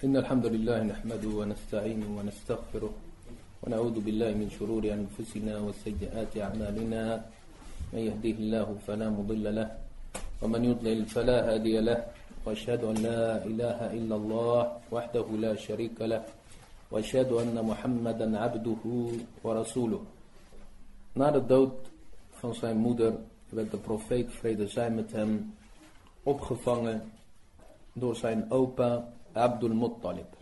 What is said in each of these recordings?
إن الحمد لله نحمده ونستعينه ونستغفره ونعوذ بالله من شرور أنفسنا وسيئات أعمالنا. من يهديه الله فلا مضل له ومن يضلل فلا هادي له وأشهد أن لا إله إلا الله وحده لا شريك له وأشهد أن محمدا عبده ورسوله. Na de dood van zijn moeder werd de profeet, vrede zij met hem, opgevangen door zijn opa Abdul Muttalib,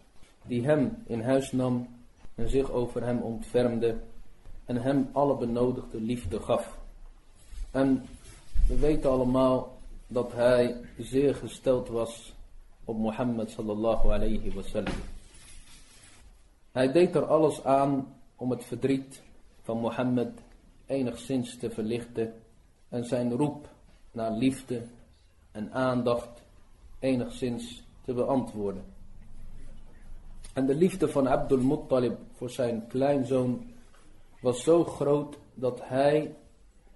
die hem in huis nam en zich over hem ontfermde en hem alle benodigde liefde gaf. En we weten allemaal dat hij zeer gesteld was op Mohammed sallallahu alayhi wasallam. Hij deed er alles aan om het verdriet van Mohammed enigszins te verlichten en zijn roep naar liefde en aandacht enigszins te beantwoorden. En de liefde van Abdul Muttalib voor zijn kleinzoon was zo groot dat hij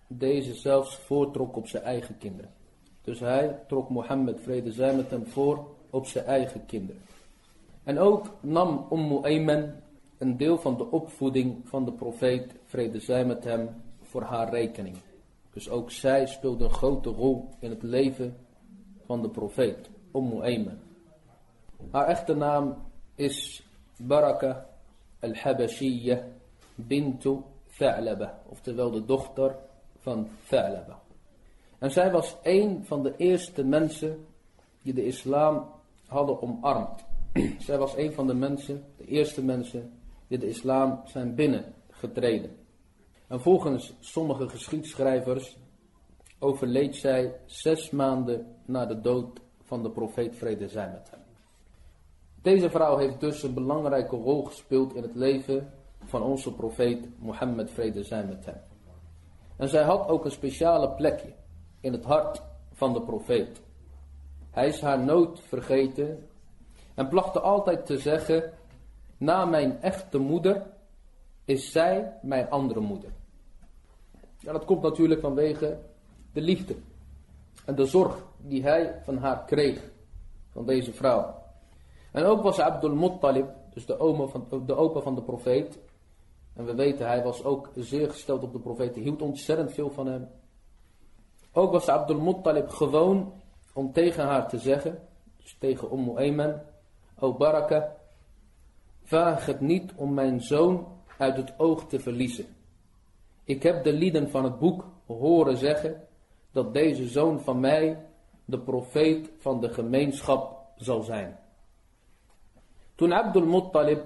deze zelfs voortrok op zijn eigen kinderen. Dus hij trok Mohammed, vrede zij met hem, voor op zijn eigen kinderen. En ook nam Ummu Ayman een deel van de opvoeding van de profeet, vrede zij met hem, voor haar rekening. Dus ook zij speelde een grote rol in het leven van de profeet, Ummu Ayman. Haar echte naam is Baraka al-Habashiyya bintu Tha'laba, oftewel de dochter van Tha'laba. En zij was een van de eerste mensen die de islam hadden omarmd. zij was een van de mensen, de eerste mensen, die de islam zijn binnengetreden. En volgens sommige geschiedschrijvers overleed zij zes maanden na de dood van de profeet vrede zij met hem. Deze vrouw heeft dus een belangrijke rol gespeeld in het leven van onze profeet Mohammed vrede zij met hem. En zij had ook een speciale plekje in het hart van de profeet. Hij is haar nooit vergeten en plachtte altijd te zeggen, na mijn echte moeder is zij mijn andere moeder. Ja, dat komt natuurlijk vanwege de liefde en de zorg die hij van haar kreeg, van deze vrouw. En ook was Abdul Muttalib, dus de, oma van, de opa van de profeet, en we weten hij was ook zeer gesteld op de profeet, hij hield ontzettend veel van hem. Ook was Abdul Muttalib gewoon om tegen haar te zeggen, dus tegen Ummu Ayman, O Baraka, vraag het niet om mijn zoon uit het oog te verliezen. Ik heb de lieden van het boek horen zeggen dat deze zoon van mij de profeet van de gemeenschap zal zijn. Toen Abdul Muttalib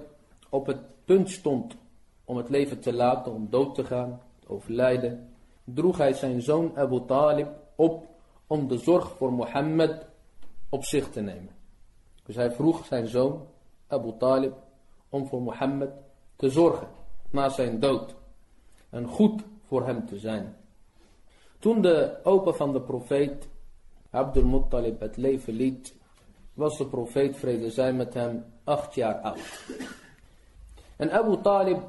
op het punt stond om het leven te laten, om dood te gaan, te overlijden, droeg hij zijn zoon Abu Talib op om de zorg voor Mohammed op zich te nemen. Dus hij vroeg zijn zoon Abu Talib om voor Mohammed te zorgen na zijn dood en goed voor hem te zijn. Toen de opa van de profeet Abdul Muttalib het leven liet, was de profeet vrede zij met hem acht jaar oud. En Abu Talib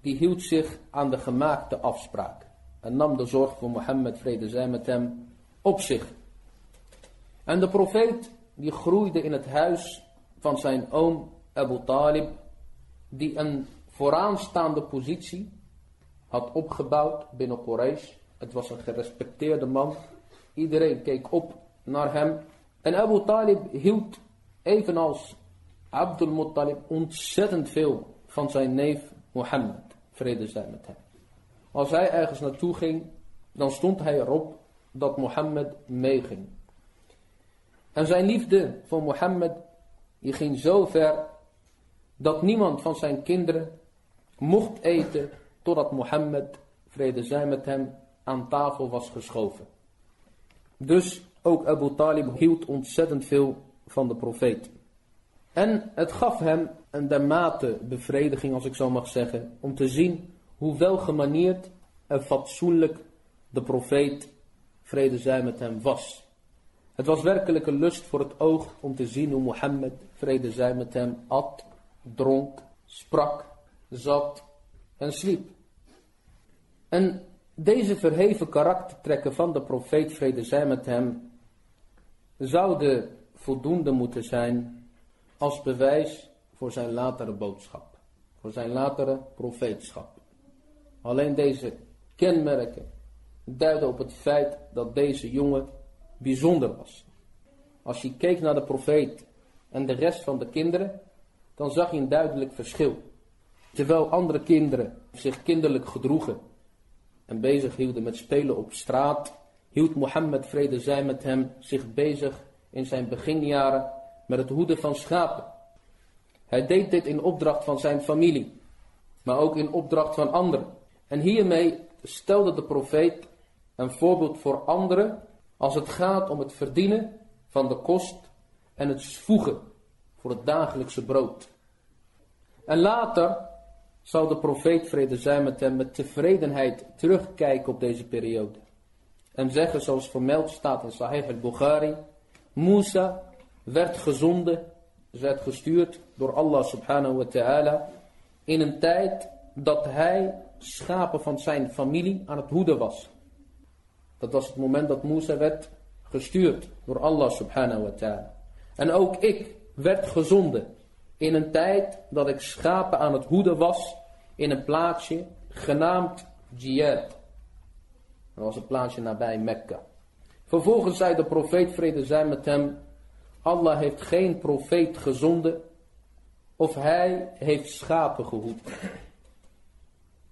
die hield zich aan de gemaakte afspraak en nam de zorg voor Mohammed vrede zij met hem op zich. En de profeet die groeide in het huis van zijn oom Abu Talib, die een vooraanstaande positie had opgebouwd binnen Quraysh. Het was een gerespecteerde man. Iedereen keek op naar hem. En Abu Talib hield evenals Abdul Muttalib ontzettend veel van zijn neef Mohammed. Vrede zij met hem. Als hij ergens naartoe ging, dan stond hij erop dat Mohammed meeging. En zijn liefde voor Mohammed, ging zo ver dat niemand van zijn kinderen mocht eten totdat Mohammed, vrede zij met hem, aan tafel was geschoven. Dus ook Abu Talib hield ontzettend veel van de profeet. En het gaf hem een dermate bevrediging, als ik zo mag zeggen, om te zien hoe welgemanierd en fatsoenlijk de profeet, vrede zij met hem, was. Het was werkelijk een lust voor het oog om te zien hoe Mohammed, vrede zij met hem, at, dronk, sprak, zat en sliep. En deze verheven karaktertrekken van de profeet, vrede zij met hem, zouden voldoende moeten zijn als bewijs voor zijn latere boodschap, voor zijn latere profeetschap. Alleen deze kenmerken duiden op het feit dat deze jongen bijzonder was. Als je keek naar de profeet en de rest van de kinderen, dan zag je een duidelijk verschil. Terwijl andere kinderen zich kinderlijk gedroegen en bezig hielden met spelen op straat, hield Mohammed vrede zij met hem zich bezig in zijn beginjaren met het hoeden van schapen. Hij deed dit in opdracht van zijn familie, maar ook in opdracht van anderen. En hiermee stelde de profeet een voorbeeld voor anderen als het gaat om het verdienen van de kost en het voegen voor het dagelijkse brood. En later zal de profeet vrede zijn met hem met tevredenheid terugkijken op deze periode. En zeggen zoals vermeld staat in Sahih al-Bukhari. Musa werd gezonden, werd gestuurd door Allah subhanahu wa ta'ala. In een tijd dat hij schapen van zijn familie aan het hoeden was. Dat was het moment dat Musa werd gestuurd door Allah subhanahu wa ta'ala. En ook ik werd gezonden in een tijd dat ik schapen aan het hoeden was in een plaatsje genaamd Jiyad. Dat was een plaatsje nabij Mekka. Vervolgens zei de profeet vrede zijn met hem. Allah heeft geen profeet gezonden of hij heeft schapen gehoed.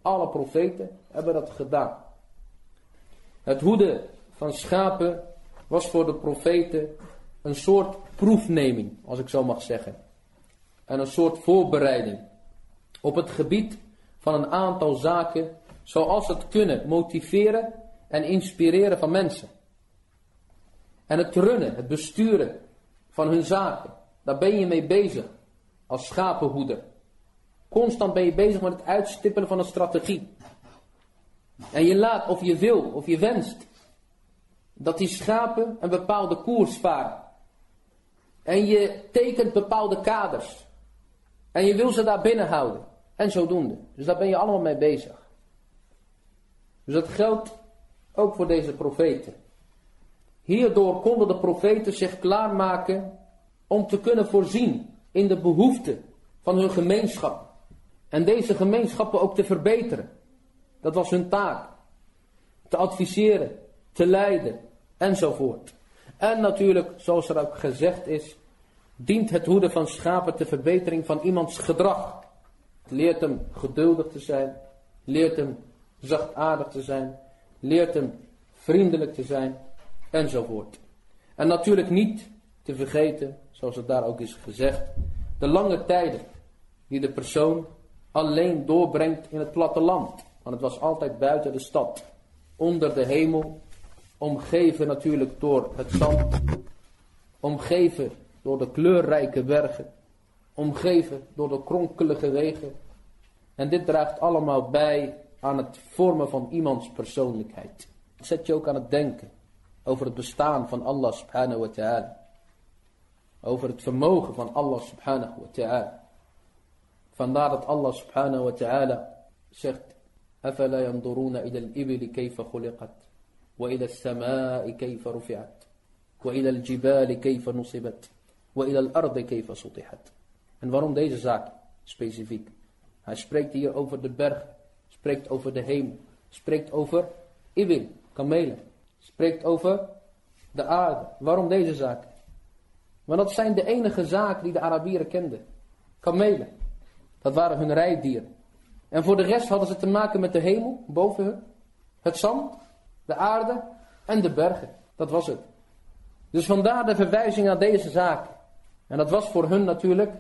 Alle profeten hebben dat gedaan. Het hoeden van schapen was voor de profeten een soort proefneming, als ik zo mag zeggen. En een soort voorbereiding op het gebied van een aantal zaken zoals het kunnen motiveren en inspireren van mensen. En het runnen, het besturen van hun zaken, daar ben je mee bezig als schapenhoeder. Constant ben je bezig met het uitstippelen van een strategie. En je laat, of je wil, of je wenst, dat die schapen een bepaalde koers varen. En je tekent bepaalde kaders. En je wil ze daar binnen houden. En zodoende. Dus daar ben je allemaal mee bezig. Dus dat geldt ook voor deze profeten. Hierdoor konden de profeten zich klaarmaken om te kunnen voorzien in de behoeften van hun gemeenschap. En deze gemeenschappen ook te verbeteren. Dat was hun taak. Te adviseren, te leiden enzovoort. En natuurlijk, zoals er ook gezegd is, dient het hoeden van schapen ter verbetering van iemands gedrag. Het leert hem geduldig te zijn, leert hem zachtaardig te zijn, leert hem vriendelijk te zijn enzovoort. En natuurlijk niet te vergeten, zoals het daar ook is gezegd, de lange tijden die de persoon alleen doorbrengt in het platteland. Want het was altijd buiten de stad, onder de hemel, omgeven natuurlijk door het zand, omgeven door de kleurrijke bergen, omgeven door de kronkelige wegen. En dit draagt allemaal bij aan het vormen van iemands persoonlijkheid. Zet je ook aan het denken over het bestaan van Allah subhanahu wa ta'ala. Over het vermogen van Allah subhanahu wa ta'ala. Vandaar dat Allah subhanahu wa ta'ala zegt أفلا ينظرون إلى الإبل كيف خلقت وإلى السماء كيف رفعت وإلى الجبال كيف نصبت وإلى الأرض كيف سطحت En waarom deze zaak specifiek? Hij spreekt hier over de berg, spreekt over de hemel, spreekt over ibil, kamelen, spreekt over de aarde. Waarom deze zaken? Want dat zijn de enige zaken die de Arabieren kenden. Kamelen. Dat waren hun rijdieren. En voor de rest hadden ze te maken met de hemel boven hun, het zand, de aarde en de bergen. Dat was het. Dus vandaar de verwijzing naar deze zaak. En dat was voor hun natuurlijk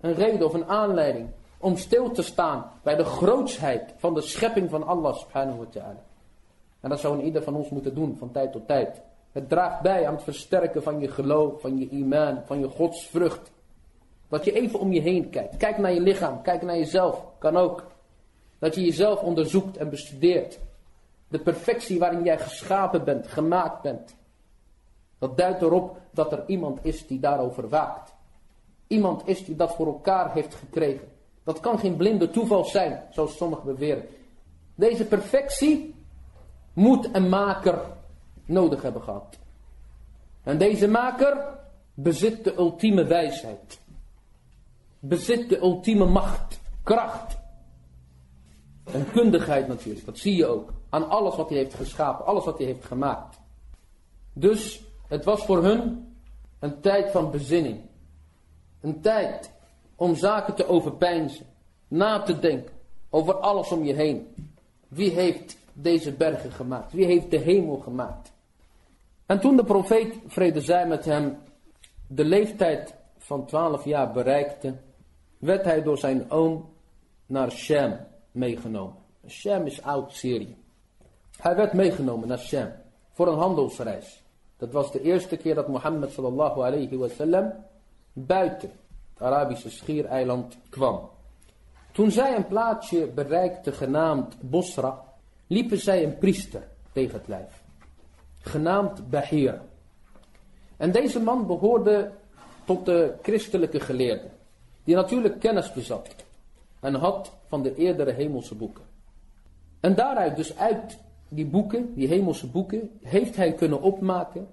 een reden of een aanleiding om stil te staan bij de grootsheid van de schepping van Allah subhanahu wa ta'ala. En dat zou een ieder van ons moeten doen van tijd tot tijd. Het draagt bij aan het versterken van je geloof, van je imaan, van je godsvrucht. Dat je even om je heen kijkt. Kijk naar je lichaam, kijk naar jezelf. Kan ook. Dat je jezelf onderzoekt en bestudeert. De perfectie waarin jij geschapen bent, gemaakt bent. Dat duidt erop dat er iemand is die daarover waakt. Iemand is die dat voor elkaar heeft gekregen. Dat kan geen blinde toeval zijn, zoals sommigen beweren. Deze perfectie moet een maker nodig hebben gehad. En deze maker bezit de ultieme wijsheid. bezit de ultieme macht, kracht. En kundigheid natuurlijk, dat zie je ook. Aan alles wat hij heeft geschapen, alles wat hij heeft gemaakt. Dus het was voor hun een tijd van bezinning. Een tijd om zaken te overpeinzen, na te denken over alles om je heen. Wie heeft deze bergen gemaakt? Wie heeft de hemel gemaakt? En toen de profeet, vrede zij met hem, de leeftijd van twaalf jaar bereikte, werd hij door zijn oom naar Shem meegenomen. Shem is oud-Syrië. Hij werd meegenomen naar Shem voor een handelsreis. Dat was de eerste keer dat Mohammed sallallahu alayhi buiten Arabische schiereiland kwam. Toen zij een plaatsje bereikte genaamd Bosra, liepen zij een priester tegen het lijf. Genaamd Bahira. En deze man behoorde tot de christelijke geleerden. Die natuurlijk kennis bezat. En had van de eerdere hemelse boeken. En daaruit, dus uit die boeken, die hemelse boeken, heeft hij kunnen opmaken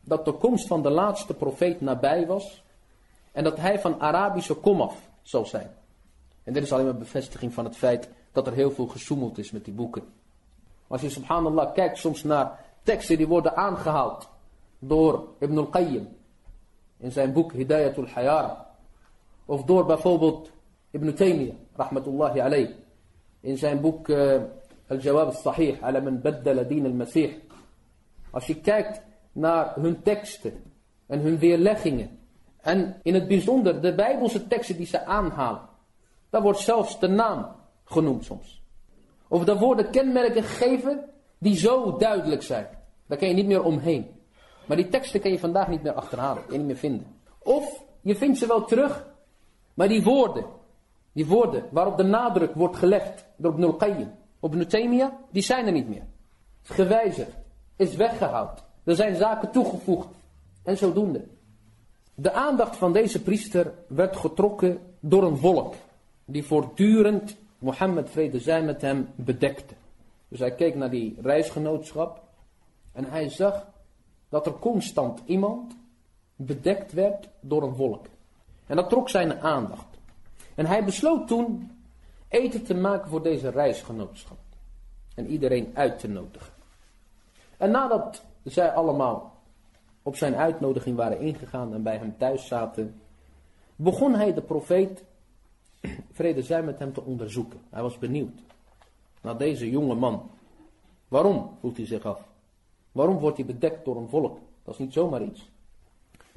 dat de komst van de laatste profeet nabij was. En dat hij van Arabische komaf zal zijn. En dit is alleen maar bevestiging van het feit dat er heel veel gezoemeld is met die boeken. Als je subhanallah kijkt soms naar teksten die worden aangehaald door Ibn al-Qayyim in zijn boek Hidayatul Hayara. Of door bijvoorbeeld Ibn Taymiyyah, rahmatullahi alayh, in zijn boek uh, Al-Jawab al-Sahih, ala man baddala din al-Masih. Als je kijkt naar hun teksten en hun weerleggingen, en in het bijzonder de Bijbelse teksten die ze aanhalen, daar wordt zelfs de naam genoemd soms. Of daar worden kenmerken gegeven die zo duidelijk zijn. Daar kan je niet meer omheen. Maar die teksten kan je vandaag niet meer achterhalen, je niet meer vinden. Of je vindt ze wel terug, maar die woorden, die woorden waarop de nadruk wordt gelegd door Ibn al-Qayyim, op Ibn die zijn er niet meer. Gewijzigd, is weggehaald. Er zijn zaken toegevoegd en zodoende. De aandacht van deze priester werd getrokken door een volk die voortdurend Mohammed vrede zij met hem bedekte. Dus hij keek naar die reisgenootschap en hij zag dat er constant iemand bedekt werd door een volk. En dat trok zijn aandacht. En hij besloot toen eten te maken voor deze reisgenootschap. En iedereen uit te nodigen. En nadat zij allemaal op zijn uitnodiging waren ingegaan en bij hem thuis zaten, begon hij de profeet, vrede zij met hem, te onderzoeken. Hij was benieuwd naar deze jonge man. Waarom, vroeg hij zich af. Waarom wordt hij bedekt door een volk? Dat is niet zomaar iets.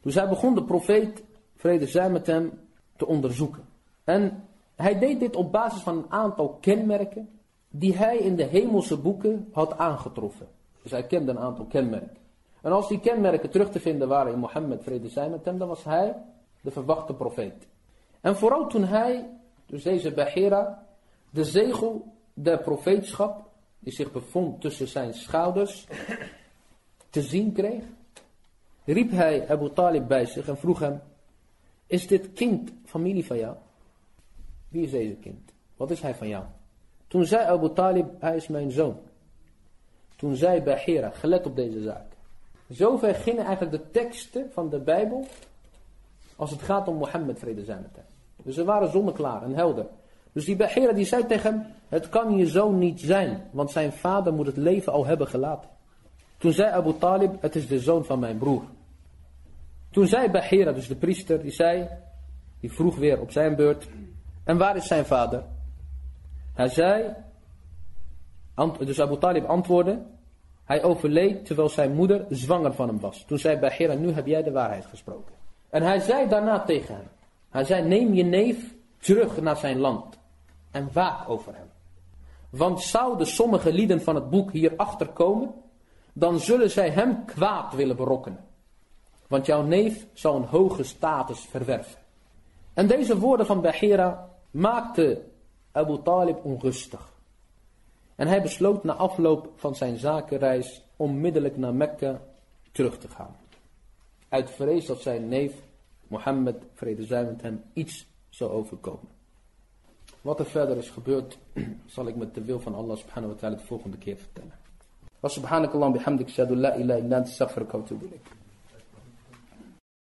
Dus hij begon de profeet, vrede zij met hem, te onderzoeken. En hij deed dit op basis van een aantal kenmerken die hij in de hemelse boeken had aangetroffen. Dus hij kende een aantal kenmerken. En als die kenmerken terug te vinden waren in Mohammed, vrede zij met hem, dan was hij de verwachte profeet. En vooral toen hij, dus deze Bahira, de zegel der profeetschap, die zich bevond tussen zijn schouders, te zien kreeg, riep hij Abu Talib bij zich en vroeg hem, is dit kind familie van jou? Wie is deze kind? Wat is hij van jou? Toen zei Abu Talib, hij is mijn zoon. Toen zei Bahira, gelet op deze zaak. Zover gingen eigenlijk de teksten van de Bijbel als het gaat om Mohammed, vrede zijn met hem. Dus ze waren zonneklaar en helder. Dus die Bahira die zei tegen hem, het kan je zoon niet zijn, want zijn vader moet het leven al hebben gelaten. Toen zei Abu Talib, het is de zoon van mijn broer. Toen zei Bahira, dus de priester, die zei, die vroeg weer op zijn beurt, en waar is zijn vader? Hij zei, dus Abu Talib antwoordde, hij overleed terwijl zijn moeder zwanger van hem was. Toen zei Bahira, nu heb jij de waarheid gesproken. En hij zei daarna tegen hem, hij zei, neem je neef terug naar zijn land en waak over hem. Want zouden sommige lieden van het boek hierachter komen, dan zullen zij hem kwaad willen berokkenen. Want jouw neef zal een hoge status verwerven. En deze woorden van Bahira maakten Abu Talib onrustig. En hij besloot na afloop van zijn zakenreis onmiddellijk naar Mekka terug te gaan. Uit vrees dat zijn neef Mohammed, vrede met hem, iets zou overkomen. Wat er verder is gebeurd, zal ik met de wil van Allah subhanahu wa ta'ala de volgende keer vertellen. Wa subhanakallah bihamdik shadu la ilaha illa anta astaghfiruka wa atubu